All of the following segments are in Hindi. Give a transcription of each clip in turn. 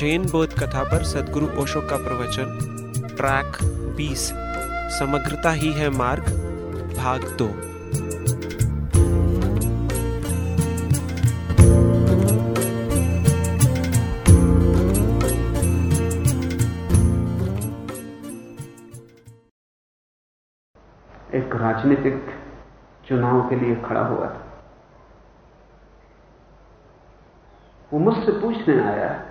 जैन बोध कथा पर सदगुरु ओशो का प्रवचन। ट्रैक 20 समग्रता ही है मार्ग, भाग दो। एक राजनीतिक चुनाव के लिए खड़ा हुआ था। वो मुझसे पूछने आया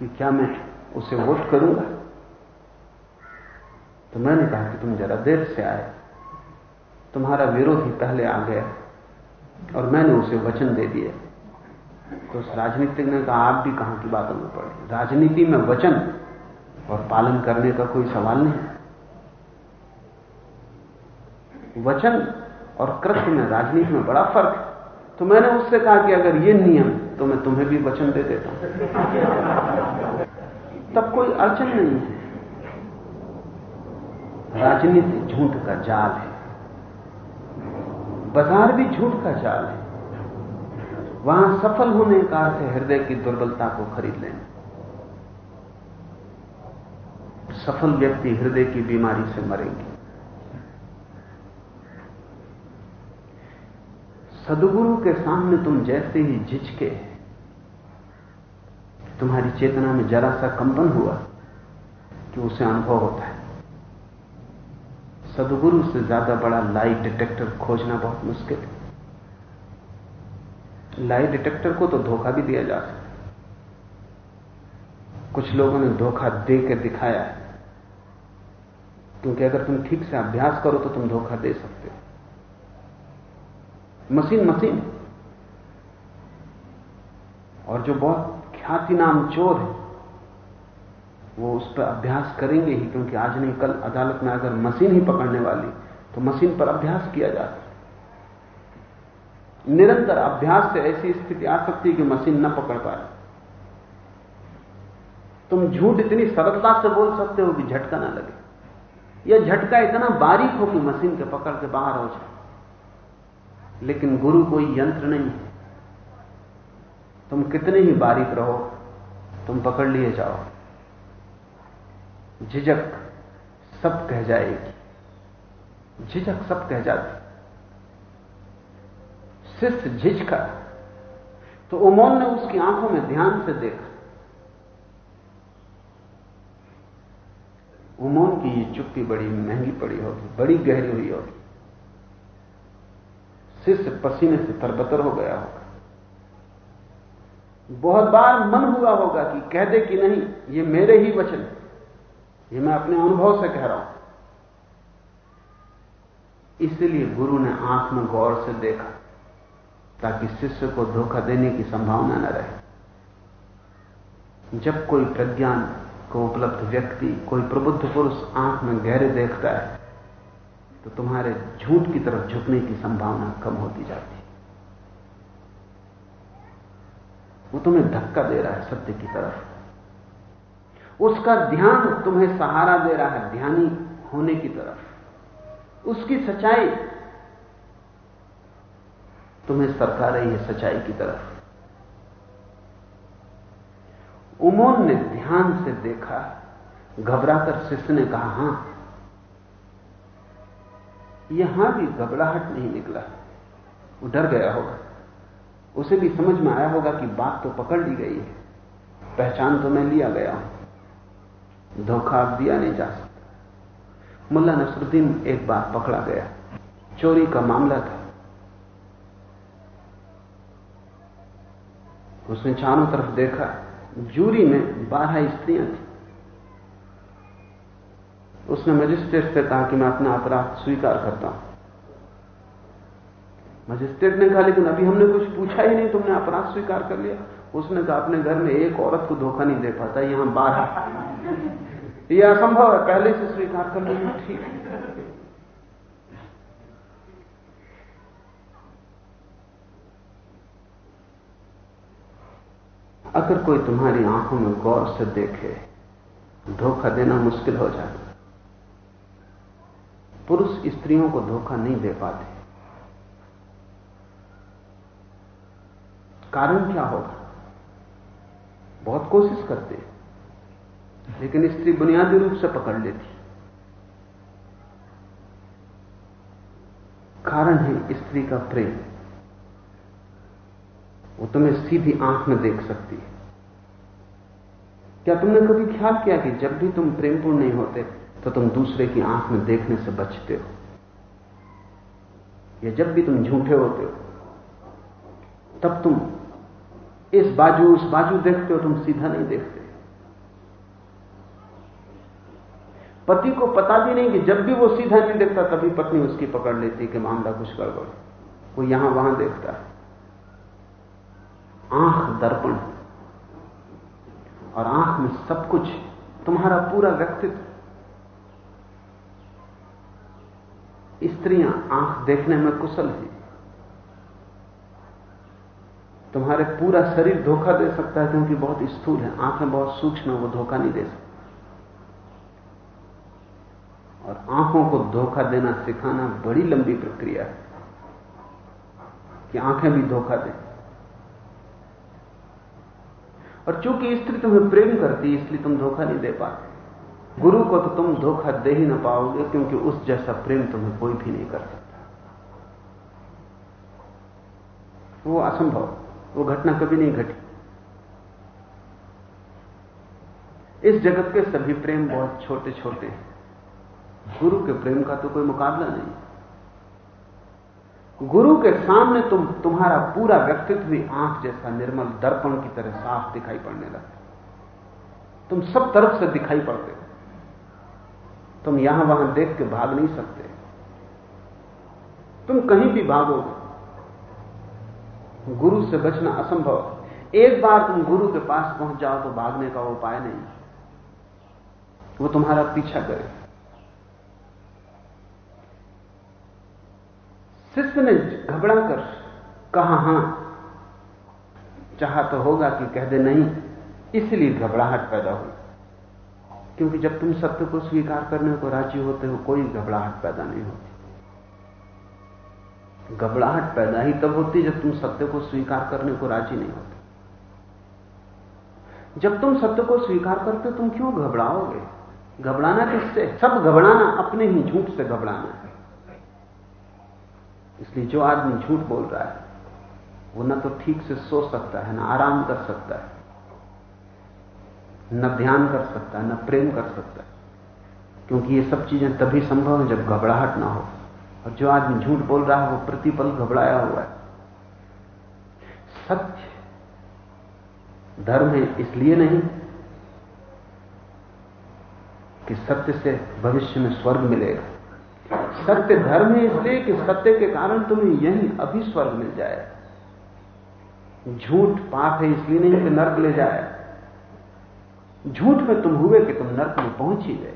कि क्या मैं उसे वोट करूँगा? तो मैंने कहा कि तुम जरा देर से आए। तुम्हारा विरोधी पहले आ गया और मैंने उसे वचन दे दिया। तो उस राजनीतिक ने कहा, आप भी कहाँ की बातों में पड़े राजनीति में वचन और पालन करने का कोई सवाल नहीं। वचन और कृत्य में राजनीति में बड़ा फ़र्क है। तो मैंने उससे कहा कि अगर ये नियम तो मैं तुम्हें भी वचन दे देता हूँ। तब कोई अड़चन नहीं है। राजनीति झूठ का जाल है। बाज़ार भी झूठ का जाल है। वहाँ सफल होने का अर्थ हृदय की दुर्बलता को खरीद लेना। सफल व्यक्ति हृदय की बीमारी से मरेंगे। सदगुरु के सामने तुम जैसे ही झिझके तुम्हारी चेतना में जरा सा कंपन हुआ कि उसे अनुभव होता है। सदगुरु से ज़्यादा बड़ा लाई डिटेक्टर खोजना बहुत मुश्किल है। लाई डिटेक्टर को तो धोखा भी दिया जा सकता कुछ लोगों ने धोखा दे के दिखाया है। क्योंकि अगर तुम ठीक से अभ्यास करो तो तुम धोखा दे सकते हो। Machine machine. और जो बहुत ख्याति नाम चोर है। वो उस पर अभ्यास करेंगे ही, क्योंकि आज नहीं, कल अदालत में अगर मशीन ही पकड़ने वाली तो मशीन पर अभ्यास किया जाता है। निरंतर अभ्यास से ऐसी स्थिति आ सकती है कि मशीन न पकड़ पाए। तुम झूठ इतनी सरलता से बोल सकते हो कि झटका ना लगे। यह झटका इतना बारीक हो कि मशीन के पकड़ के बाहर हो जाए। लेकिन गुरु कोई यंत्र नहीं है। तुम कितने ही बारीक रहो, तुम पकड़ लिए जाओ। झिझक सब कह जाएगी। झिझक सब कह जाती। शिष्य झिझका तो उमोन ने उसकी आँखों में ध्यान से देखा। उमोन की ये चुप्पी बड़ी महँगी पड़ी होगी, बड़ी गहरी हुई होगी। शिष्य पसीने से तरबतर हो गया होगा। बहुत बार मन हुआ होगा कि कह दे कि नहीं, ये मेरे ही वचन ये मैं अपने अनुभव से कह रहा हूँ। इसलिए गुरु ने आँख में गौर से देखा, ताकि शिष्य को धोखा देने की संभावना न रहे। जब कोई प्रज्ञान को उपलब्ध व्यक्ति, कोई प्रबुद्ध पुरुष आँख में गहरे देखता है तो तुम्हारे झूठ की तरफ़ झुकने की संभावना कम होती जाती है। वो तुम्हें धक्का दे रहा है सत्य की तरफ़। उसका ध्यान तुम्हें सहारा दे रहा है ध्यानी होने की तरफ़। उसकी सच्चाई तुम्हें सरका रही है सच्चाई की तरफ़। उमोन ने ध्यान से देखा, घबराकर शिष्य ने कहा, हाँ, यहाँ भी घबराहट नहीं निकला। वो डर गया होगा। उसे भी समझ में आया होगा कि बात तो पकड़ ली गई है। पहचान तो मैं लिया गया हूँ। धोखा दिया नहीं जा सकता। मुल्ला नसरुद्दीन एक बार पकड़ा गया। चोरी का मामला था। उसने चारों तरफ़ देखा, जूरी में बारह स्त्रियाँ थी। उसने मजिस्ट्रेट से कहा कि मैं अपना अपराध स्वीकार करता हूँ। मजिस्ट्रेट ने कहा, लेकिन अभी हमने कुछ पूछा ही नहीं, तुमने अपराध स्वीकार कर लिया। उसने कहा, अपने घर में एक औरत को धोखा नहीं दे पाता, यहाँ बारह यह असंभव है, पहले से स्वीकार कर लेना ठीक अगर कोई तुम्हारी आँखों में गौर से देखे, धोखा देना मुश्किल हो जाता पुरुष स्त्रियों को धोखा नहीं दे पाते। कारण क्या होगा। बहुत कोशिश करते हैं, लेकिन स्त्री बुनियादी रूप से पकड़ लेती। कारण है स्त्री का प्रेम। वो तुम्हें सीधी आँख में देख सकती है। क्या तुमने कभी ख्याल किया कि जब भी तुम प्रेमपूर्ण नहीं होते तो तुम दूसरे की आँख में देखने से बचते हो? या जब भी तुम झूठे होते हो, तब तुम इस बाजू, उस बाजू देखते हो, तुम सीधा नहीं देखते। पति को पता भी नहीं कि जब भी वो सीधा नहीं देखता, तभी पत्नी उसकी पकड़ लेती कि मामला कुछ गड़बड़ वो यहाँ, वहाँ देखता है। आँख दर्पण और आँख में सब कुछ तुम्हारा पूरा व्यक्तित्व। स्त्रियाँ आँख देखने में कुशल हैं। तुम्हारे पूरा शरीर धोखा दे सकता है क्योंकि बहुत स्थूल है। आँखें बहुत सूक्ष्म है, वो धोखा नहीं दे सकता। और आँखों को धोखा देना सिखाना बड़ी लंबी प्रक्रिया है कि आँखें भी धोखा दें। और चूँकि स्त्री तुम्हें प्रेम करती इसलिए तुम धोखा नहीं दे पाते। गुरु को तो तुम धोखा दे ही ना पाओगे, क्योंकि उस जैसा प्रेम तुम्हें कोई भी नहीं कर सकता। वो असंभव वो घटना कभी नहीं घटी। इस जगत के सभी प्रेम बहुत छोटे छोटे हैं। गुरु के प्रेम का तो कोई मुकाबला नहीं। गुरु के सामने तुम, तुम्हारा पूरा व्यक्तित्व भी आँख जैसा निर्मल दर्पण की तरह साफ़ दिखाई पड़ने लगता तुम सब तरफ़ से दिखाई पड़ते हो। तुम यहाँ वहाँ देख के भाग नहीं सकते। तुम कहीं भी भागोगे गुरु से बचना असंभव है। एक बार तुम गुरु के पास पहुँच जाओ तो भागने का उपाय नहीं वो तुम्हारा पीछा करे। शिष्य ने घबरा कर कहा, हाँ, चाहा तो होगा कि कह दे नहीं, इसलिए घबराहट पैदा हुई। क्योंकि जब तुम सत्य को स्वीकार करने को राज़ी होते हो, कोई घबराहट पैदा नहीं होती। घबराहट पैदा ही तब होती जब तुम सत्य को स्वीकार करने को राज़ी नहीं होते। जब तुम सत्य को स्वीकार करते तुम क्यों घबराओगे? घबराना किससे? सब घबराना, अपने ही झूठ से घबराना है। इसलिए जो आदमी झूठ बोल रहा है, वो न तो ठीक से सो सकता है, ना आराम कर सकता है, न ध्यान कर सकता है, न प्रेम कर सकता है। क्योंकि ये सब चीज़ें तभी संभव है जब घबराहट ना हो। और जो आदमी झूठ बोल रहा है, वो प्रतिपल घबराया हुआ है। सत्य धर्म है इसलिए नहीं कि सत्य से भविष्य में स्वर्ग मिलेगा। सत्य धर्म है इसलिए कि सत्य के कारण तुम्हें यही अभी स्वर्ग मिल जाए। झूठ पाप है इसलिए नहीं कि नर्क ले जाए। झूठ में तुम हुए कि तुम नर्क में पहुँच ही गए।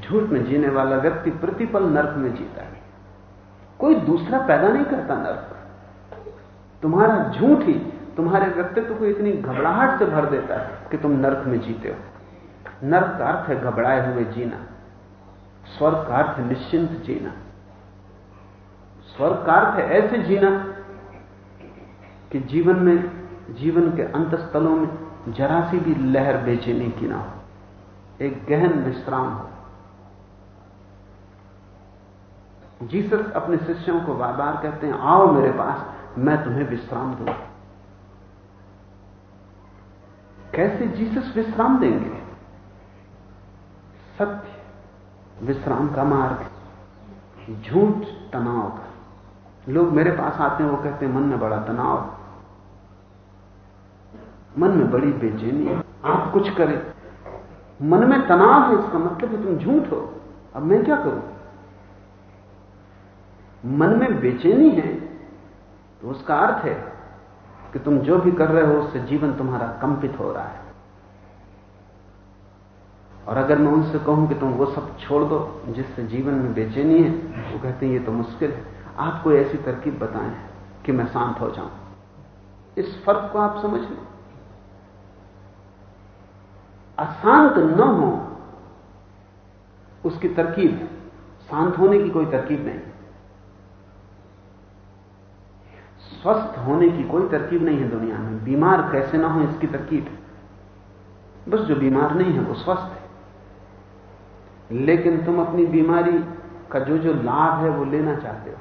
झूठ में जीने वाला व्यक्ति प्रतिपल नर्क में जीता है। कोई दूसरा पैदा नहीं करता नर्क। तुम्हारा झूठ ही, तुम्हारे व्यक्तित्व को इतनी घबराहट से भर देता है कि तुम नर्क में जीते हो। नर्क का अर्थ है घबराए हुए जीना। स्वर्ग का अर्थ है निश्चिंत जीना। स्वर्ग का अर्थ है ऐसे जीना कि जीवन में, जीवन के अंतस्थलों में जरा सी भी लहर बेचैनी की ना हो। एक गहन विश्राम हो। जीसस अपने शिष्यों को बार बार कहते हैं, आओ मेरे पास, मैं तुम्हें विश्राम दूँगा। कैसे जीसस विश्राम देंगे? सत्य विश्राम का मार्ग झूठ तनाव का। लोग मेरे पास आते हैं, वो कहते हैं, मन में बड़ा तनाव मन में बड़ी बेचैनी है। आप कुछ करें। मन में तनाव है, इसका मतलब है तुम झूठ हो। अब मैं क्या करूँ? मन में बेचैनी है तो उसका अर्थ है कि तुम जो भी कर रहे हो, उससे जीवन तुम्हारा कंपित हो रहा है। और अगर मैं उनसे कहूँ कि तुम वो सब छोड़ दो, जिससे जीवन में बेचैनी है, वो कहते हैं, ये तो मुश्किल है। आप कोई ऐसी तरकीब बताएँ कि मैं शांत हो जाऊँ। इस फ़र्क को आप समझ लें। अशांत न हो, उसकी तरकीब, शांत होने की कोई तरकीब नहीं। स्वस्थ होने की कोई तरकीब नहीं है दुनिया में। बीमार कैसे ना हो इसकी तरकीब बस जो बीमार नहीं है, वो स्वस्थ है। लेकिन तुम अपनी बीमारी का जो जो लाभ है, वो लेना चाहते हो।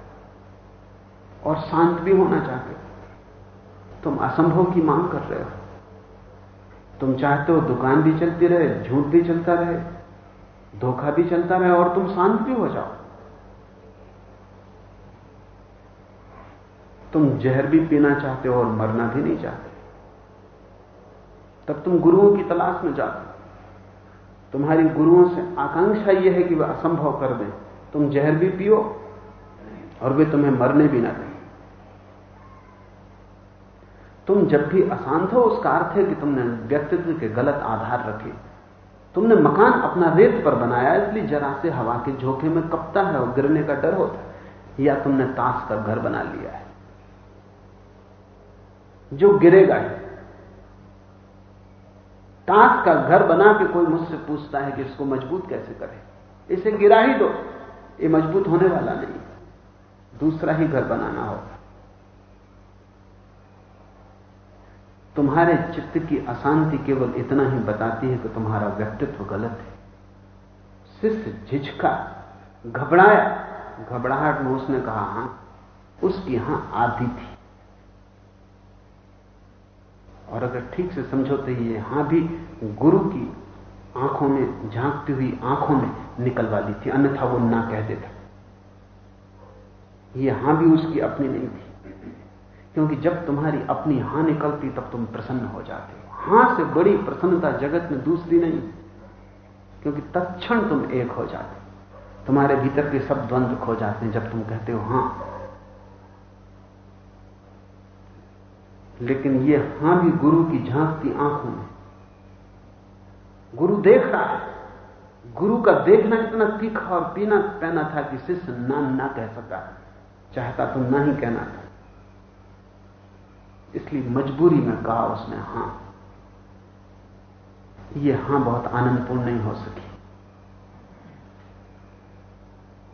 और शांत भी होना चाहते हो। तुम असंभव की मांग कर रहे हो। तुम चाहते हो दुकान भी चलती रहे, झूठ भी चलता रहे, धोखा भी चलता रहे, और तुम शांत भी हो जाओ। तुम जहर भी पीना चाहते हो और मरना भी नहीं चाहते। तब तुम गुरुओं की तलाश में जाते तुम्हारी गुरुओं से आकांक्षा यह है कि वह असंभव कर दें। तुम जहर भी पियो और वे तुम्हें मरने भी ना दें। तुम जब भी अशांत हो, उसका अर्थ है कि तुमने व्यक्तित्व के गलत आधार रखे। तुमने मकान अपना रेत पर बनाया, इसलिए जरा से हवा के झोंके में कपता है और गिरने का डर होता है। या तुमने ताश का घर बना लिया है। जो गिरेगा है। का घर बना के कोई मुझसे पूछता है कि इसको मज़बूत कैसे करें? इसे गिरा ही दो। ये मज़बूत होने वाला नहीं दूसरा ही घर बनाना होगा। तुम्हारे चित्त की अशांति केवल इतना ही बताती है कि तुम्हारा व्यक्तित्व गलत है। शिष्य झिझका, घबराया। घबराहट में उसने कहा, हाँ, उसकी हाँ आधी थी। और अगर ठीक से समझो तो ये हाँ भी गुरु की आँखों में, झांकती हुई आँखों में निकल वाली थी, अन्यथा वो ना कह देता। ये हाँ भी उसकी अपनी नहीं थी। क्योंकि जब तुम्हारी अपनी हाँ निकलती, तब तुम प्रसन्न हो जाते हो। हाँ से बड़ी प्रसन्नता जगत में दूसरी नहीं। क्योंकि तत्क्षण तुम एक हो जाते तुम्हारे भीतर के सब द्वंद्व खो जाते हैं जब तुम कहते हो, हाँ लेकिन ये हाँ भी गुरु की झांकती आँखों में। गुरु देख रहा है। गुरु का देखना इतना तीखा और पीना पहना था कि शिष्य ना ना कह सका। चाहता तो ना ही कहना था। इसलिए मजबूरी में कहा उसने, हाँ यह हाँ बहुत आनंदपूर्ण नहीं हो सकी।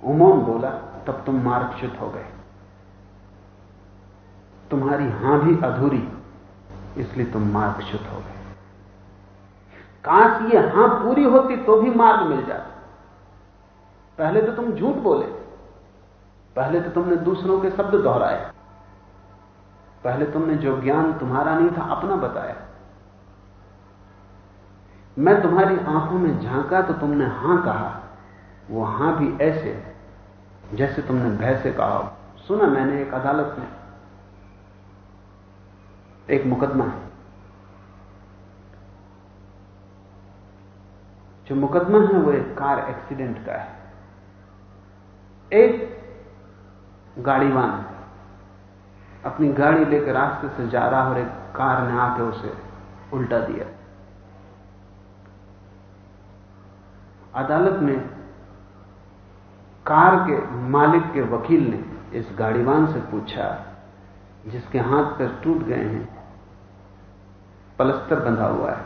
उमोन बोला, तब तुम मार्गच्युत हो गए। तुम्हारी हाँ भी अधूरी, इसलिए तुम मार्ग मार्गच्युत हो गए। काश ये हाँ पूरी होती तो भी मार्ग मिल जाता। पहले तो तुम झूठ बोले, पहले तो तुमने दूसरों के शब्द दोहराए, पहले तुमने जो ज्ञान तुम्हारा नहीं था अपना बताया। मैं तुम्हारी आँखों में झांका तो तुमने हाँ कहा, वो हाँ भी ऐसे जैसे तुमने भय से कहा सुना मैंने एक अदालत में। एक मुकदमा है। जो मुकदमा है वो एक कार एक्सीडेंट का है। एक गाड़ीवान अपनी गाड़ी लेकर रास्ते से जा रहा और एक कार ने आके उसे उल्टा दिया। अदालत में कार के मालिक के वकील ने इस गाड़ीवान से पूछा, जिसके हाथ पर टूट गए हैं पलस्तर बंधा हुआ है,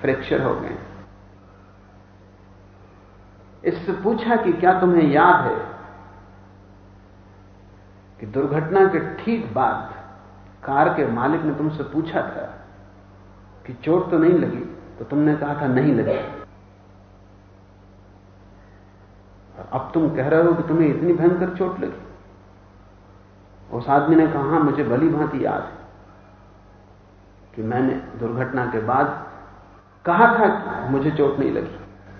फ्रैक्चर हो गए इससे पूछा कि क्या तुम्हें याद है कि दुर्घटना के ठीक बाद कार के मालिक ने तुमसे पूछा था कि चोट तो नहीं लगी तो तुमने कहा था नहीं लगी। अब तुम कह रहे हो कि तुम्हें इतनी भयंकर चोट लगी। उस आदमी ने कहा हाँ मुझे भली भांति याद है। कि मैंने दुर्घटना के बाद कहा था कि मुझे चोट नहीं लगी,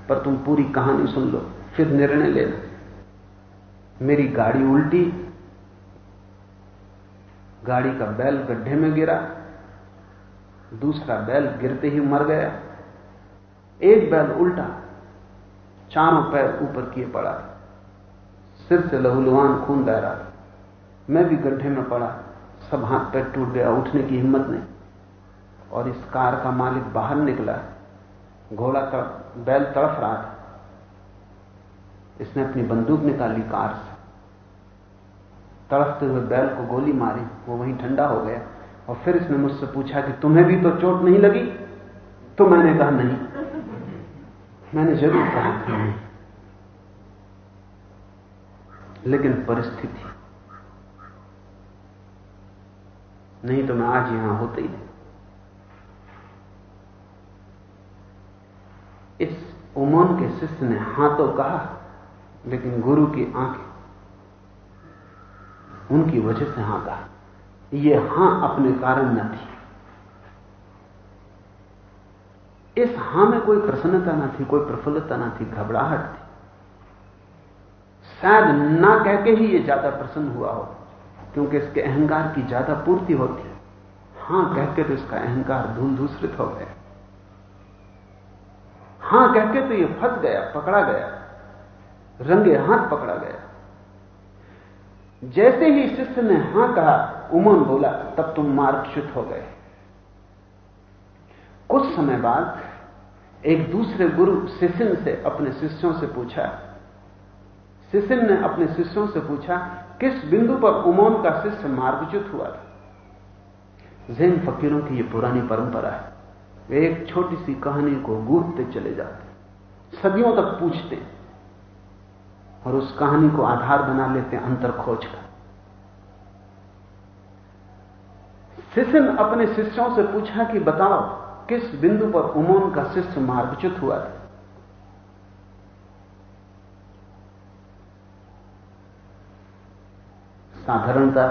पर तुम पूरी कहानी सुन लो, फिर निर्णय लेना मेरी गाड़ी उल्टी, गाड़ी का बैल गड्ढे में गिरा, दूसरा बैल गिरते ही मर गया, एक बैल उल्टा, चारों पैर ऊपर किए पड़ा, सिर से लहूलुहान खून बह रहा। मैं भी गड्ढे में पड़ा, सब हाथ पैर टूट गया, उठने की हिम्मत नहीं। और इस कार का मालिक बाहर निकला। घोड़ा तड़प बैल तड़फ रहा था। इसने अपनी बंदूक निकाली कार से। तड़फते हुए बैल को गोली मारी, वो वहीं ठंडा हो गया। और फिर इसने मुझसे पूछा कि तुम्हें भी तो चोट नहीं लगी? तो मैंने कहा, नहीं। मैंने ज़रूर कहा। लेकिन परिस्थिति। नहीं तो मैं आज यहाँ होते ही इस उमन के शिष्य ने हाँ तो कहा, लेकिन गुरु की आँखें उनकी वजह से हाँ कहा यह हाँ अपने कारण न थी। इस हाँ में कोई प्रसन्नता ना थी, कोई प्रफुल्लता ना थी, घबराहट थी। शायद ना कह के ही ये ज़्यादा प्रसन्न हुआ हो, क्योंकि इसके अहंकार की ज़्यादा पूर्ति होती हाँ। कह के तो इसका अहंकार धूल दूसरित हो गया। हाँ कह के तो ये फंस गया, पकड़ा गया। रंगे हाथ पकड़ा गया। जैसे ही शिष्य ने हाँ कहा उमन बोला, तब तुम मार्गच्युत हो गए। कुछ समय बाद एक दूसरे गुरु शिशिन से अपने शिष्यों से पूछा। शिशिन ने अपने शिष्यों से पूछा, किस बिंदु पर उमोन का शिष्य मार्गच्युत हुआ था? जैन फकीरों की यह पुरानी परंपरा है। वे एक छोटी सी कहानी को गूंथते चले जाते सदियों तक पूछते और उस कहानी को आधार बना लेते अंतर खोज का शिशिन अपने शिष्यों से पूछा कि बताओ, किस बिंदु पर उमोन का शिष्य मार्गच्युत हुआ था? साधारणता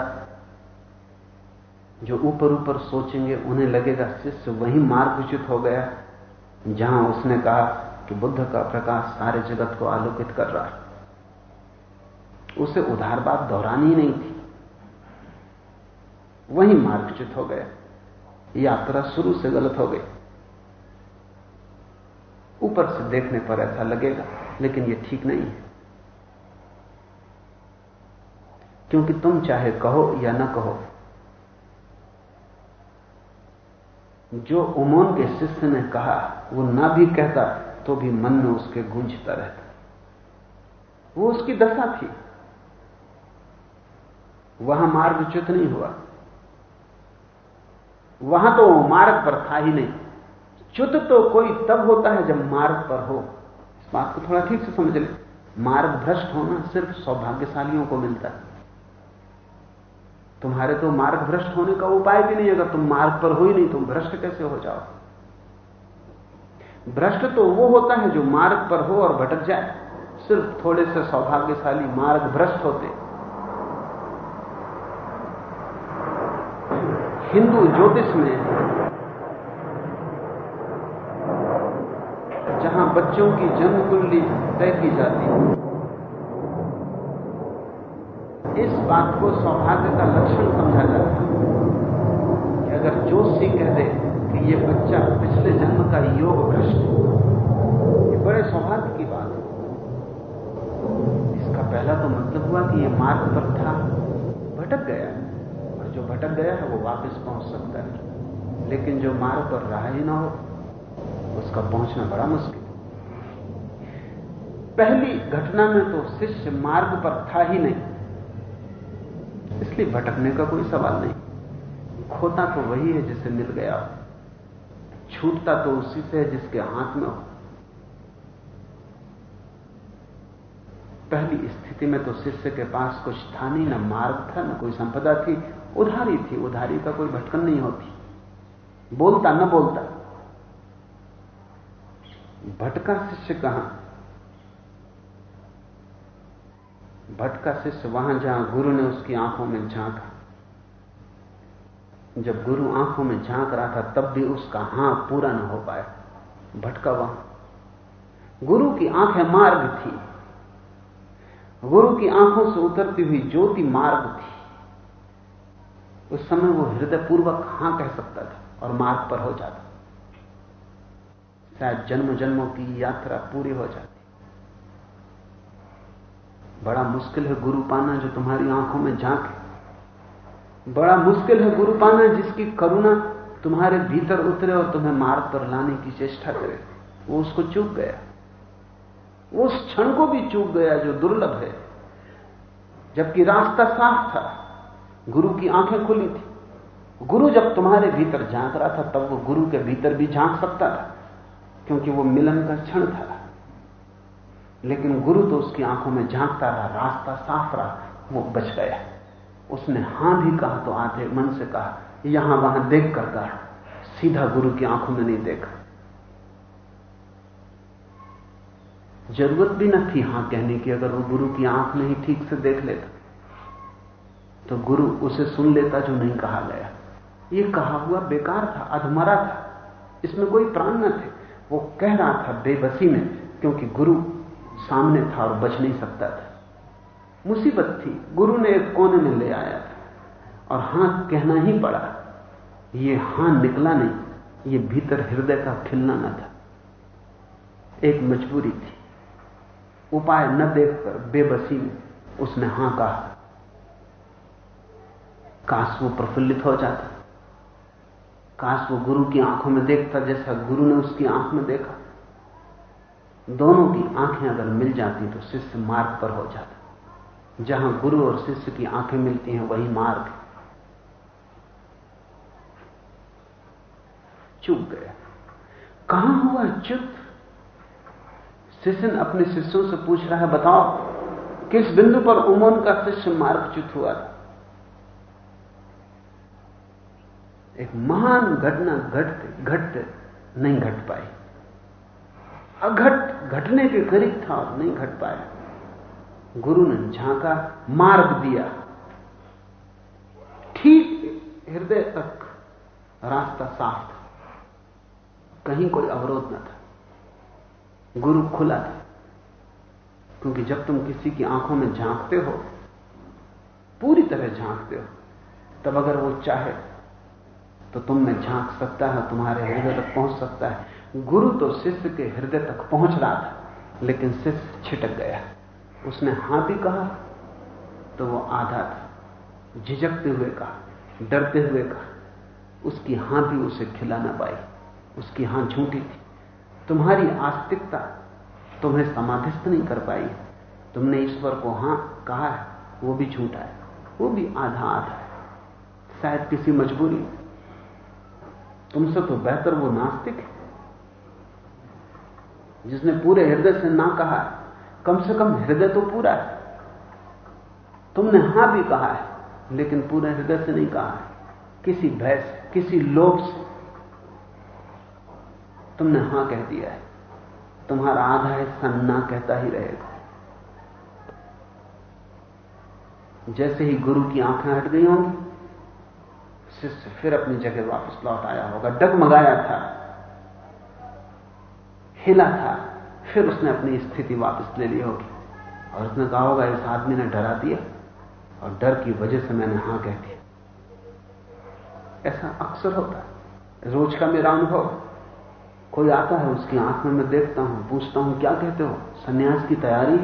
जो ऊपर ऊपर सोचेंगे, उन्हें लगेगा, शिष्य वही मार्गच्युत हो गया, जहाँ उसने कहा कि बुद्ध का प्रकाश सारे जगत को आलोकित कर रहा है। उसे उधार बात दोहरानी नहीं थी। वही मार्गच्युत हो गया। यात्रा शुरू से गलत हो गई। ऊपर से देखने पर ऐसा लगेगा, लेकिन यह ठीक नहीं है। क्योंकि तुम चाहे कहो या न कहो जो उमोन के शिष्य ने कहा, वो ना भी कहता तो भी मन में उसके गूंजता रहता। वो उसकी दशा थी। वहाँ मार्गच्युत नहीं हुआ। वहाँ तो मार्ग पर था ही नहीं। च्युत तो कोई तब होता है जब मार्ग पर हो। इस बात को थोड़ा ठीक से समझ ले। मार्ग भ्रष्ट होना सिर्फ़ सौभाग्यशालियों को मिलता है। तुम्हारे तो मार्ग भ्रष्ट होने का उपाय भी नहीं, अगर तुम मार्ग पर हो ही नहीं, तुम भ्रष्ट कैसे हो जाओ? भ्रष्ट तो वो होता है जो मार्ग पर हो और भटक जाए। सिर्फ़ थोड़े से सौभाग्यशाली मार्ग भ्रष्ट होते। हिंदू ज्योतिष में जहाँ बच्चों की जन्म कुंडली तय की जाती है इस बात को सौभाग्य का लक्षण समझा जाता कि अगर जोशी कह दे कि यह बच्चा पिछले जन्म का योग भ्रष्ट ये बड़े सौभाग्य की बात है। इसका पहला तो मतलब हुआ कि यह मार्ग पर था, भटक गया और जो भटक गया है, वो वापस पहुँच सकता है। लेकिन जो मार्ग पर रहा ही ना हो, उसका पहुँचना बड़ा मुश्किल पहली घटना में तो शिष्य मार्ग पर था ही नहीं। इसलिए भटकने का कोई सवाल नहीं। खोता तो वही है जिसे मिल गया छूटता तो उसी से है जिसके हाथ में हो। पहली स्थिति में तो शिष्य के पास कुछ था नहीं ना मार्ग था, ना कोई संपदा थी। उधारी थी। उधारी का कोई भटकन नहीं होती। बोलता, न बोलता। भटका शिष्य कहाँ? भटका शिष्य वहाँ जहाँ गुरु ने उसकी आँखों में झांका। जब गुरु आँखों में झाँक रहा था, तब भी उसका हाँ पूरा न हो पाया। भटका वहाँ। गुरु की आँखें मार्ग थी। गुरु की आँखों से उतरती हुई ज्योति मार्ग थी। उस समय वो हृदयपूर्वक हाँ कह सकता था और मार्ग पर हो जाता। शायद जन्म जन्मों की यात्रा पूरी हो जाती। बड़ा मुश्किल है गुरु पाना जो तुम्हारी आँखों में झांके बड़ा मुश्किल है गुरु पाना जिसकी करुणा तुम्हारे भीतर उतरे और तुम्हें मार्ग पर लाने की चेष्टा करे। वो उसको चूक गया। वो उस क्षण को भी चूक गया जो दुर्लभ है। जबकि रास्ता साफ़ था, गुरु की आँखें खुली थी। गुरु जब तुम्हारे भीतर झाँक रहा था, तब वो गुरु के भीतर भी झाँक सकता था, क्योंकि वो मिलन का क्षण था। लेकिन गुरु तो उसकी आँखों में झांकता रहा, रास्ता साफ़ रहा, वो बच गया। उसने हाँ भी कहा तो आधे मन से कहा, यहाँ वहाँ देख कर कहा सीधा गुरु की आँखों में नहीं देखा। ज़रूरत भी न थी हाँ कहने की, अगर वो गुरु की आँख में ही ठीक से देख लेता। तो गुरु उसे सुन लेता जो नहीं कहा गया। ये कहा हुआ बेकार था, अधमरा था। इसमें कोई प्राण न थे। वो कह रहा था बेबसी में, क्योंकि गुरु सामने था और बच नहीं सकता था। मुसीबत थी। गुरु ने एक कोने में ले आया था और हाँ कहना ही पड़ा, ये हाँ निकला नहीं, ये भीतर हृदय का खिलना न था। एक मजबूरी थी। उपाय न देखकर बेबसी में उसने हाँ कहा। काश वो प्रफुल्लित हो जाता। काश वो गुरु की आँखों में देखता जैसा गुरु ने उसकी आँख में देखा। दोनों की आँखें अगर मिल जाती तो शिष्य मार्ग पर हो जाता। जहाँ गुरु और शिष्य की आँखें मिलती हैं, वही मार्ग। चुप गया कहाँ हुआ चुप? शिष्य अपने शिष्यों से पूछ रहा है, बताओ, किस बिंदु पर उमोन का शिष्य मार्गच्युत हुआ? था एक महान घटना घटते घटते नहीं घट पाई। अघट घटने के करीब था और नहीं घट पाया। गुरु ने झांका, मार्ग दिया। ठीक हृदय तक रास्ता साफ़ था। कहीं कोई अवरोध न था। गुरु खुला था। क्योंकि जब तुम किसी की आँखों में झांकते हो, पूरी तरह झांकते हो, तब अगर वो चाहे तो तुम में झाँक सकता है, तुम्हारे हृदय तक पहुँच सकता है। गुरु तो शिष्य के हृदय तक पहुँच रहा था, लेकिन शिष्य छिटक गया। उसने हाँ भी कहा तो वो आधा था। झिझकते हुए कहा, डरते हुए कहा, उसकी हाँ भी उसे खिला ना पाई, उसकी हाँ झूठी थी। तुम्हारी आस्तिकता तुम्हें समाधिस्थ नहीं कर पाई। तुमने ईश्वर को हाँ कहा है, वो भी झूठा है वो भी आधा आधा है। शायद किसी मजबूरी तुमसे तो बेहतर वो नास्तिक है। जिसने पूरे हृदय से ना कहा कम से कम हृदय तो पूरा है। तुमने हाँ भी कहा है, लेकिन पूरे हृदय से नहीं कहा है। किसी भय से, किसी लोभ से। तुमने हाँ कह दिया है। तुम्हारा आधा हिस्सा ना कहता ही रहेगा। जैसे ही गुरु की आँखें हट गई होंगी शिष्य फिर अपनी जगह वापस लौट आया होगा। डगमगाया था। हिला था। फिर उसने अपनी स्थिति वापस ले ली होगी। और उसने कहा होगा, इस आदमी ने डरा दिया और डर की वजह से मैंने हाँ कह दिया। ऐसा अक्सर होता है। रोज का मेरा अनुभव। कोई आता है, उसकी आँख में मैं देखता हूँ, पूछता हूँ, क्या कहते हो? सन्यास की तैयारी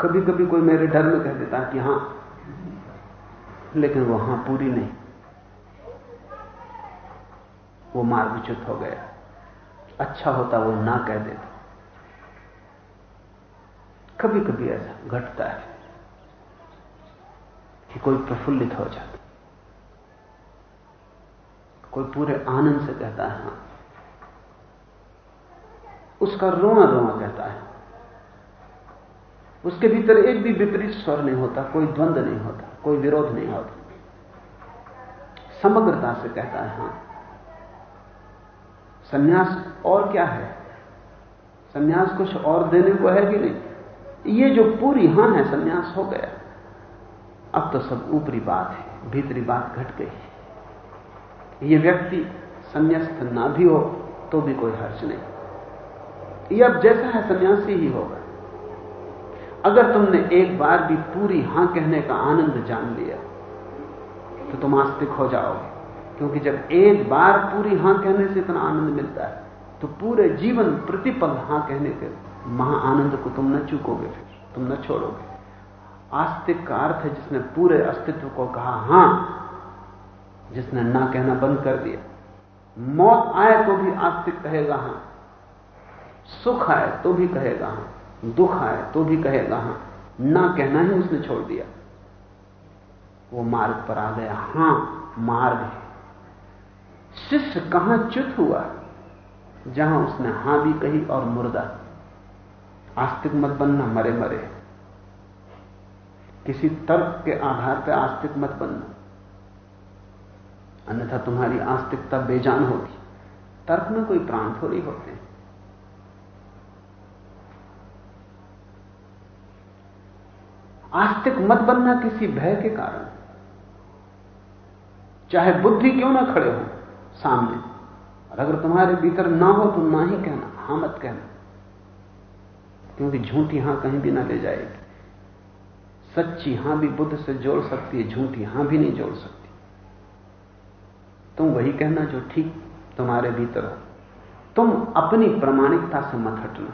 कभी कभी कोई मेरे डर में कह देता है कि हाँ लेकिन वहाँ पूरी नहीं। वो मार्गच्युत हो गया। अच्छा होता वो ना कह देता। कभी कभी ऐसा घटता है कि कोई प्रफुल्लित हो जाता कोई पूरे आनंद से कहता है, हाँ। उसका रोना रोना कहता है। उसके भीतर एक भी विपरीत स्वर नहीं होता, कोई द्वंद्व नहीं होता। कोई विरोध नहीं होता। समग्रता से कहता है, हाँ। सन्यास और क्या है? सन्यास कुछ और देने को है कि नहीं? ये जो पूरी हाँ है, सन्यास हो गया। अब तो सब ऊपरी बात है, भीतरी बात घट गई ये व्यक्ति संन्यास्त ना भी हो तो भी कोई हर्ष नहीं। ये अब जैसा है, सन्यासी ही होगा। अगर तुमने एक बार भी पूरी हाँ कहने का आनंद जान लिया तो तुम आस्तिक हो जाओगे। क्योंकि जब एक बार पूरी हाँ कहने से इतना आनंद मिलता है तो पूरे जीवन प्रतिपल हाँ कहने के महा आनंद को तुम न चूकोगे फिर, तुम न छोड़ोगे। आस्तिक का अर्थ है जिसने पूरे अस्तित्व को कहा हाँ, जिसने ना कहना बंद कर दिया। मौत आए तो भी आस्तिक कहेगा हाँ, सुख आए तो भी कहेगा हाँ। दुख आए तो भी कहेगा हाँ ना कहना ही उसने छोड़ दिया। वो मार्ग पर आ गया। हाँ, मार्ग है। शिष्य कहाँ च्युत हुआ? जहाँ उसने हाँ भी कही और मुर्दा। आस्तिक मत बनना, मरे मरे। किसी तर्क के आधार पर आस्तिक मत बनना। अन्यथा तुम्हारी आस्तिकता बेजान होगी। तर्क में कोई प्राण थोड़ी होते हैं। आस्तिक मत बनना किसी भय के कारण। चाहे बुद्धि क्यों ना खड़े हो सामने, और अगर तुम्हारे भीतर ना हो तो ना ही कहना, हाँ मत कहना। क्योंकि झूठी हाँ कहीं भी ना ले जाएगी। सच्ची हाँ भी बुद्ध से जोड़ सकती है, झूठी हाँ भी नहीं जोड़ सकती। तुम वही कहना जो ठीक तुम्हारे भीतर हो। तुम अपनी प्रमाणिकता से मत हटना।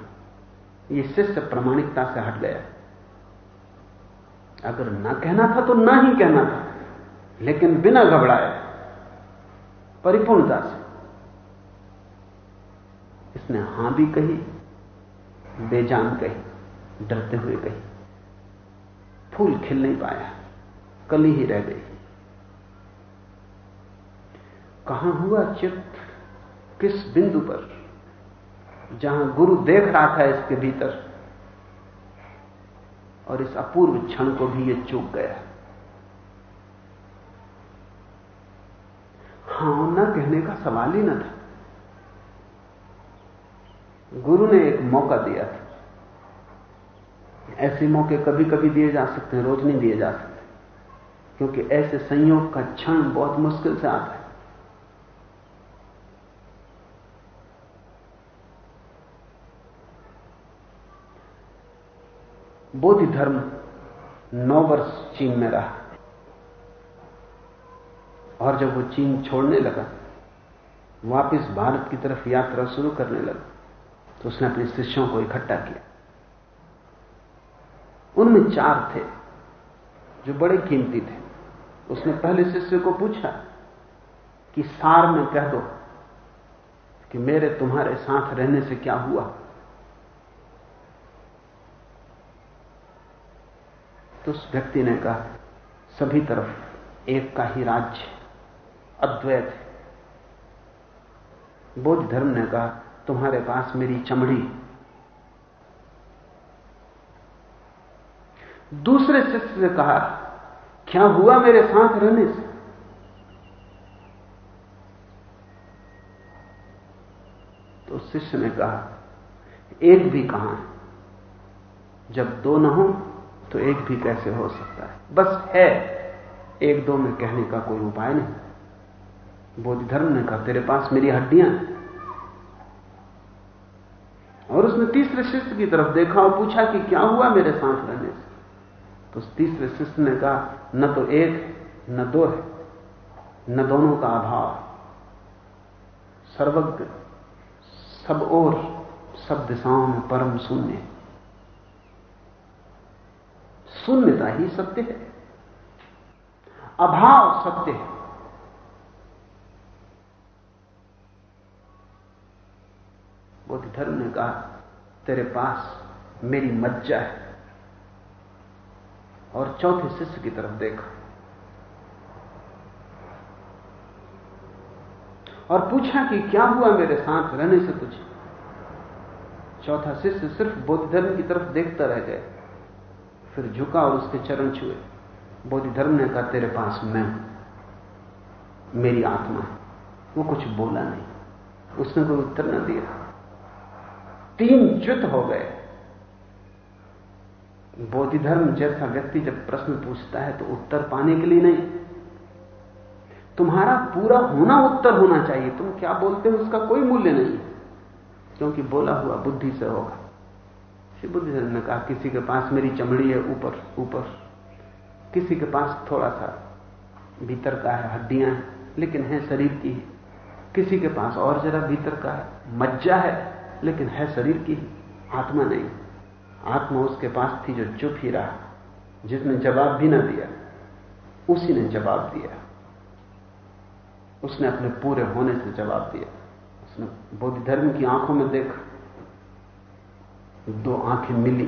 ये शिष्य प्रमाणिकता से हट गया। अगर ना कहना था तो ना ही कहना था। लेकिन बिना घबराए परिपूर्णता से इसने हाँ भी कही, बेजान कही, डरते हुए कही, फूल खिल नहीं पाया, कली ही रह गई। कहाँ हुआ चित्त, किस बिंदु पर, जहाँ गुरु देख रहा था इसके भीतर? और इस अपूर्व क्षण को भी ये चूक गया। हाँ न कहने का सवाल ही न था। गुरु ने एक मौका दिया था। ऐसे मौके कभी कभी दिए जा सकते हैं, रोज नहीं दिए जा सकते। क्योंकि ऐसे संयोग का क्षण बहुत मुश्किल से आता है। बोधि धर्म नौ वर्ष चीन में रहा। और जब वो चीन छोड़ने लगा, वापस भारत की तरफ़ यात्रा शुरू करने लगा तो उसने अपने शिष्यों को इकट्ठा किया। उनमें चार थे जो बड़े कीमती थे। उसने पहले शिष्य को पूछा कि सार में कह दो कि मेरे तुम्हारे साथ रहने से क्या हुआ? तो उस व्यक्ति ने कहा, सभी तरफ़ एक का ही राज्य, अद्वैत है। बौद्ध धर्म ने कहा, तुम्हारे पास मेरी चमड़ी। दूसरे शिष्य से कहा, क्या हुआ मेरे साथ रहने से? तो शिष्य ने कहा, एक भी कहाँ है, जब दो न हो तो एक भी कैसे हो सकता है? बस है, एक दो में कहने का कोई उपाय नहीं। बोध धर्म ने कहा, तेरे पास मेरी हड्डियाँ और उसने तीसरे शिष्य की तरफ़ देखा और पूछा कि क्या हुआ मेरे साथ रहने से? तो उस तीसरे शिष्य ने कहा, न तो एक, न दो है, न दोनों का अभाव सर्वज्ञ, सब और सब दिशाओं में परम शून्य है। शून्यता ही सत्य है। अभाव सत्य है। बुद्ध धर्म ने कहा, तेरे पास मेरी मज्जा है। और चौथे शिष्य की तरफ़ देखा। और पूछा कि क्या हुआ मेरे साथ रहने से तुझे? चौथा शिष्य सिर्फ़ बौद्ध धर्म की तरफ़ देखता रह गया। फिर झुका और उसके चरण छुए। बोधि धर्म ने कहा, तेरे पास मैं हूँ। मेरी आत्मा है। वो कुछ बोला नहीं। उसने कोई उत्तर न दिया। तीन च्युत हो गए। बोधि धर्म जैसा व्यक्ति जब प्रश्न पूछता है तो उत्तर पाने के लिए नहीं। तुम्हारा पूरा होना उत्तर होना चाहिए। तुम क्या बोलते हो, उसका कोई मूल्य नहीं। क्योंकि बोला हुआ बुद्धि से होगा। श्री बुद्धिज्म ने कहा, किसी के पास मेरी चमड़ी है ऊपर ऊपर। किसी के पास थोड़ा सा भीतर का है, हड्डियाँ हैं, लेकिन है शरीर की। किसी के पास और जरा भीतर का है, मज्जा है, लेकिन है शरीर की, आत्मा नहीं। आत्मा उसके पास थी जो चुप ही रहा, जिसने जवाब भी ना दिया। उसी ने जवाब दिया। उसने अपने पूरे होने से जवाब दिया। उसने बौद्ध धर्म की आँखों में देखा। दो आँखें मिली।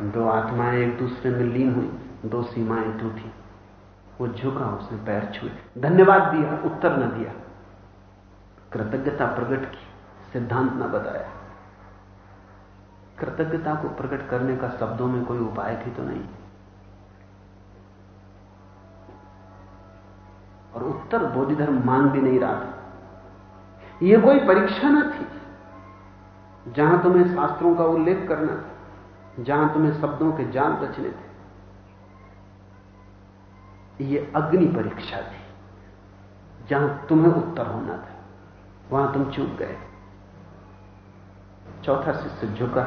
दो आत्माएँ एक दूसरे में लीन हुई, दो सीमाएँ टूटी। वो झुका, उसने पैर छुए। धन्यवाद दिया, उत्तर न दिया। कृतज्ञता प्रकट की, सिद्धांत न बताया। कृतज्ञता को प्रकट करने का शब्दों में कोई उपाय भी तो नहीं। और उत्तर बोधि धर्म मान भी नहीं रहा था। यह कोई परीक्षा न थी। जहाँ तुम्हें शास्त्रों का उल्लेख करना था, जहाँ तुम्हें शब्दों के जाल रचने थे। ये अग्नि परीक्षा थी, जहाँ तुम्हें उत्तर होना था, वहाँ तुम चूक गए। चौथा शिष्य झुका।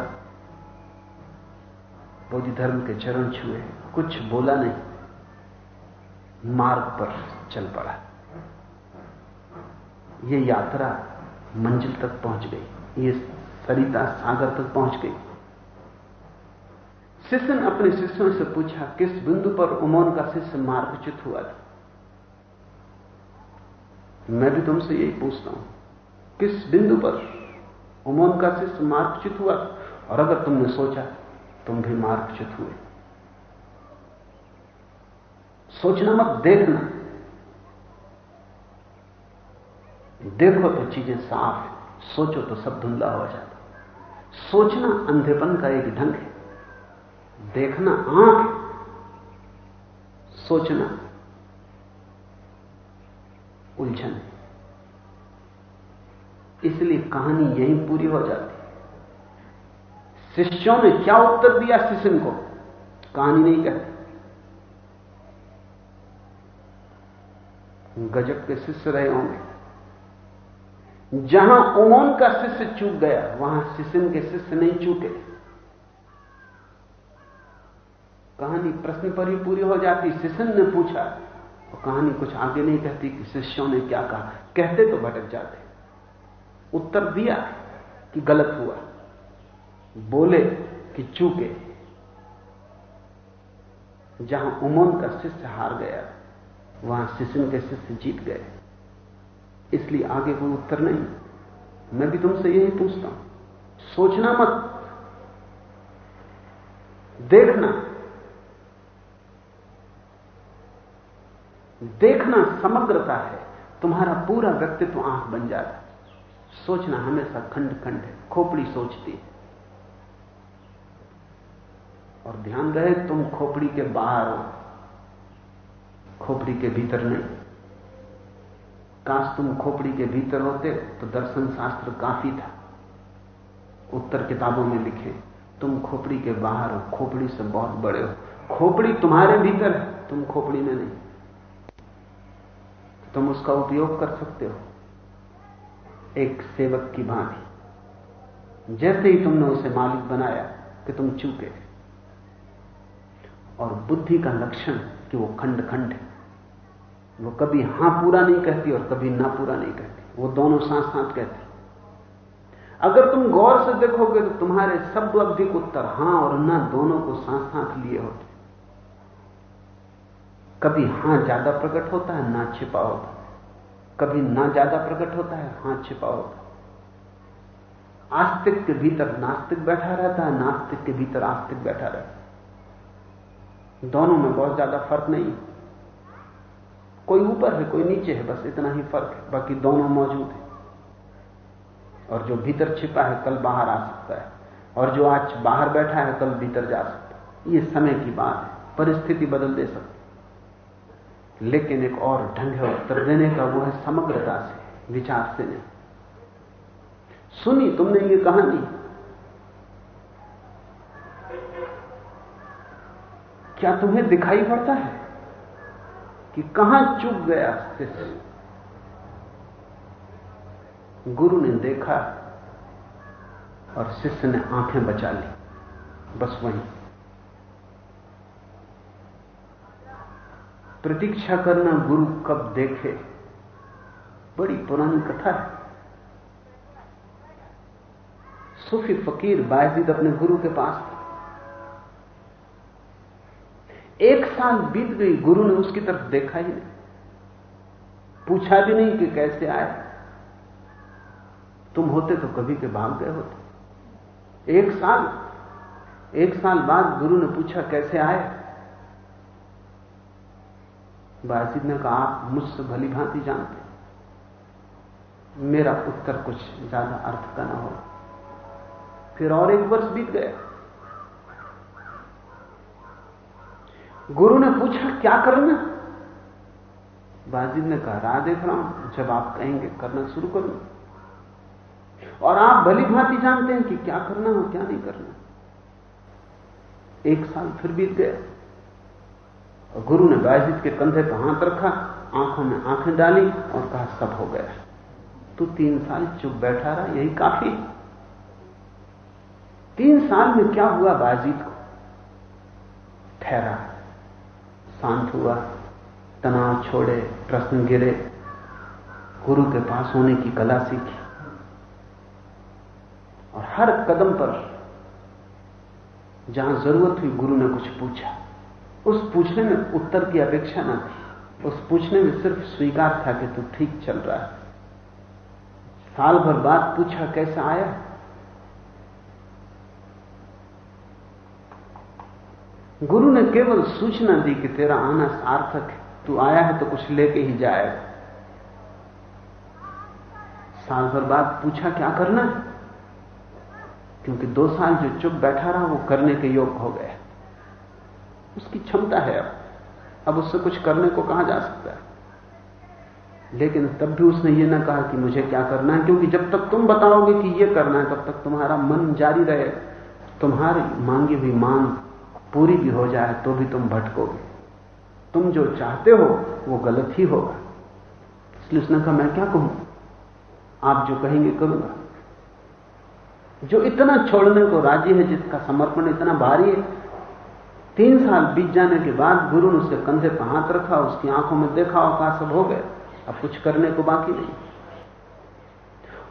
बोधि धर्म के चरण छुए, कुछ बोला नहीं। मार्ग पर चल पड़ा। ये यात्रा मंजिल तक पहुँच गई। ये सरिता सागर तक पहुँच गई। शिष्य ने अपने शिष्यों से पूछा, किस बिंदु पर उमोन का शिष्य मार्गच्युत हुआ था? मैं भी तुमसे यही पूछता हूँ, किस बिंदु पर उमोन का शिष्य मार्गच्युत हुआ और अगर तुमने सोचा, तुम भी मार्गच्युत हुए। सोचना मत, देखना। देखो तो चीज़ें साफ़ है। सोचो तो सब धुंधला हो जाता सोचना अंधेपन का एक ढंग है, देखना आँख सोचना उलझन इसलिए कहानी यहीं पूरी हो जाती शिष्यों ने क्या उत्तर दिया शिष्य को? कहानी नहीं कहती। गजब के शिष्य रहे होंगे। जहाँ उमोन का शिष्य चूक गया, वहाँ शिशिन के शिष्य नहीं चूके। कहानी प्रश्न पर ही पूरी हो जाती शिशिन ने पूछा तो कहानी कुछ आगे नहीं कहती कि शिष्यों ने क्या कहा। कहते तो भटक जाते। उत्तर दिया कि गलत हुआ। बोले कि चूके। जहाँ उमोन का शिष्य हार गया, वहाँ शिशिन के शिष्य जीत गए। इसलिए आगे कोई उत्तर नहीं। मैं भी तुमसे यही पूछता हूँ। सोचना मत। देखना। देखना समग्रता है। तुम्हारा पूरा व्यक्तित्व आँख बन जाता है। सोचना हमेशा खंड खंड है। खोपड़ी सोचती है। और ध्यान रहे, तुम खोपड़ी के बाहर हो। खोपड़ी के भीतर नहीं। काश तुम खोपड़ी के भीतर होते तो दर्शन शास्त्र काफ़ी था। उत्तर किताबों में लिखे, तुम खोपड़ी के बाहर हो, खोपड़ी से बहुत बड़े हो। खोपड़ी तुम्हारे भीतर है, तुम खोपड़ी में नहीं। तुम उसका उपयोग कर सकते हो। एक सेवक की भांति। जैसे ही तुमने उसे मालिक बनाया कि तुम चूके। और बुद्धि का लक्षण कि वो खंड खंड है। वो कभी हाँ पूरा नहीं कहती और कभी ना पूरा नहीं कहती। वो दोनों साथ साथ कहती। अगर तुम गौर से देखोगे तो तुम्हारे शब्द अवधिक उत्तर हाँ और ना दोनों को साथ साथ लिए होते। कभी हाँ ज़्यादा प्रकट होता है, ना छिपा होता कभी ना ज़्यादा प्रकट होता है, हाँ छिपा होता है। आस्तिक के भीतर नास्तिक बैठा रहता है, नास्तिक के भीतर आस्तिक बैठा रहता है। दोनों में बहुत ज़्यादा फ़र्क नहीं। कोई ऊपर है, कोई नीचे है, बस इतना ही फ़र्क है, बाकी दोनों मौजूद है। और जो भीतर छिपा है, कल बाहर आ सकता है। और जो आज बाहर बैठा है, कल भीतर जा सकता है। ये समय की बात है, परिस्थिति बदल दे सकती लेकिन एक और ढंग है, उत्तर देने का, वो है समग्रता से, विचार से नहीं। सुनी तुमने ये कहानी? क्या तुम्हें दिखाई पड़ता है? कि कहाँ चुप गया शिष्य गुरु ने देखा और शिष्य ने आँखें बचा ली। बस वहीं। प्रतीक्षा करना गुरु कब देखे? बड़ी पुरानी कथा है। सूफी फकीर बायजीद अपने गुरु के पास था। एक साल बीत गई, गुरु ने उसकी तरफ़ देखा ही नहीं। पूछा भी नहीं कि कैसे आए। तुम होते तो कभी के भाग गए होते। एक साल एक साल बाद गुरु ने पूछा, कैसे आए? बाजिद ने कहा, आप मुझसे भली भांति जानते मेरा उत्तर कुछ ज़्यादा अर्थ का ना हो। फिर और एक वर्ष बीत गया। गुरु ने पूछा, क्या करना? बाजिद ने कहा राह देख रहा हूँ जब आप कहेंगे, करना शुरू करो। और आप भली भांति जानते हैं कि क्या करना और क्या नहीं करना। एक साल फिर बीत गया, और गुरु ने बायजीत के कंधे पर हाथ रखा, आँखों में आँखें डाली और कहा, सब हो गया। तू तीन साल चुप बैठा रहा, यही काफ़ी। तीन साल में क्या हुआ बाजीत को? ठहरा। शांत हुआ, तनाव छोड़े, प्रश्न गिरे। गुरु के पास होने की कला सीखी। और हर कदम पर जहाँ ज़रूरत हुई, गुरु ने कुछ पूछा। उस पूछने में उत्तर की अपेक्षा ना थी। उस पूछने में सिर्फ़ स्वीकार था कि तू ठीक चल रहा है। साल भर बाद पूछा, कैसा आया? गुरु ने केवल सूचना दी कि तेरा आना सार्थक है। तू आया है तो कुछ लेके ही जाएगा। साल भर बाद पूछा, क्या करना है? क्योंकि दो साल जो चुप बैठा रहा, वो करने के योग हो गया। उसकी क्षमता है अब। अब उससे कुछ करने को कहा जा सकता है। लेकिन तब भी उसने ये ना कहा कि मुझे क्या करना है, क्योंकि जब तक तुम बताओगे कि ये करना है, तब तक तुम्हारा मन जारी रहे। तुम्हारी मांगी हुई मांग पूरी भी हो जाए तो भी तुम भटकोगे। तुम जो चाहते हो, वो गलत ही होगा। इसलिए उसने कहा, मैं क्या कहूँ? आप जो कहेंगे करूँगा। जो इतना छोड़ने को राज़ी है, जिसका समर्पण इतना भारी है, तीन साल बीत जाने के बाद गुरु ने उसके कंधे पर हाथ रखा, उसकी आँखों में देखा और सब हो गए अब कुछ करने को बाकी नहीं।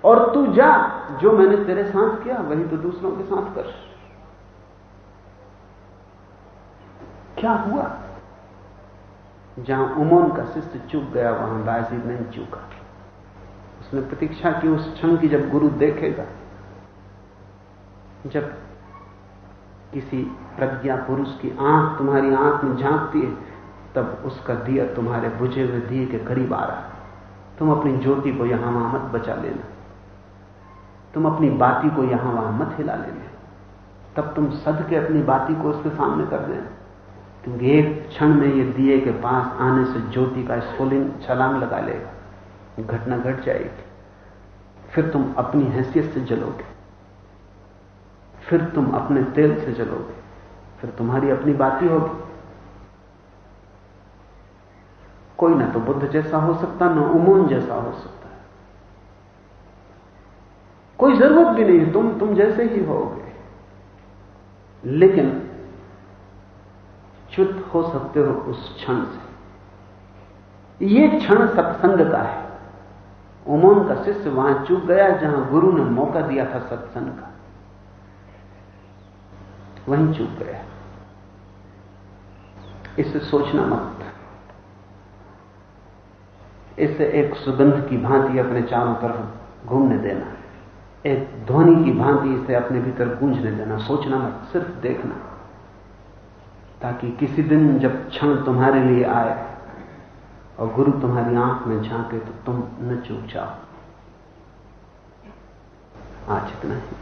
और तू जा, जो मैंने तेरे साथ किया, वही तो दूसरों के साथ कर। क्या हुआ? जहाँ उमोन का शिष्य चूक गया, वहाँ बाजीद नहीं चूका उसने प्रतीक्षा की उस क्षण की जब गुरु देखेगा, जब किसी प्रज्ञा पुरुष की आँख तुम्हारी आँख में झांकती है, तब उसका दिया तुम्हारे बुझे हुए दिए के करीब आ रहा है। तुम अपनी ज्योति को यहाँ वहाँ मत बचा लेना। तुम अपनी बाती को यहाँ वहाँ मत हिला लेना। तब तुम सद के अपनी बाती को उसके सामने कर देना। क्योंकि एक क्षण में ये दिए के पास आने से ज्योति का स्फुलिंग छलांग लगा लेगा। घटना घट जाएगी। फिर तुम अपनी हैसियत से जलोगे। फिर तुम अपने तेल से जलोगे। फिर तुम्हारी अपनी बाती होगी। कोई ना तो बुद्ध जैसा हो सकता, ना उमोन जैसा हो सकता है। कोई ज़रूरत भी नहीं, तुम तुम जैसे ही होगे। लेकिन च्युत हो सकते हो उस क्षण से। यह क्षण सत्संग का है। उमोन का शिष्य वहाँ चूक गया जहाँ गुरु ने मौका दिया था सत्संग का। वहीं चूक गया। इसे सोचना मत। इसे एक सुगंध की भांति अपने चारों तरफ़ घूमने देना। एक ध्वनि की भांति इसे अपने भीतर गूंजने देना। सोचना मत, सिर्फ़ देखना। ताकि किसी दिन जब क्षण तुम्हारे लिए आए और गुरु तुम्हारी आँख में झांके तो तुम न चूक जाओ। आज इतना ही।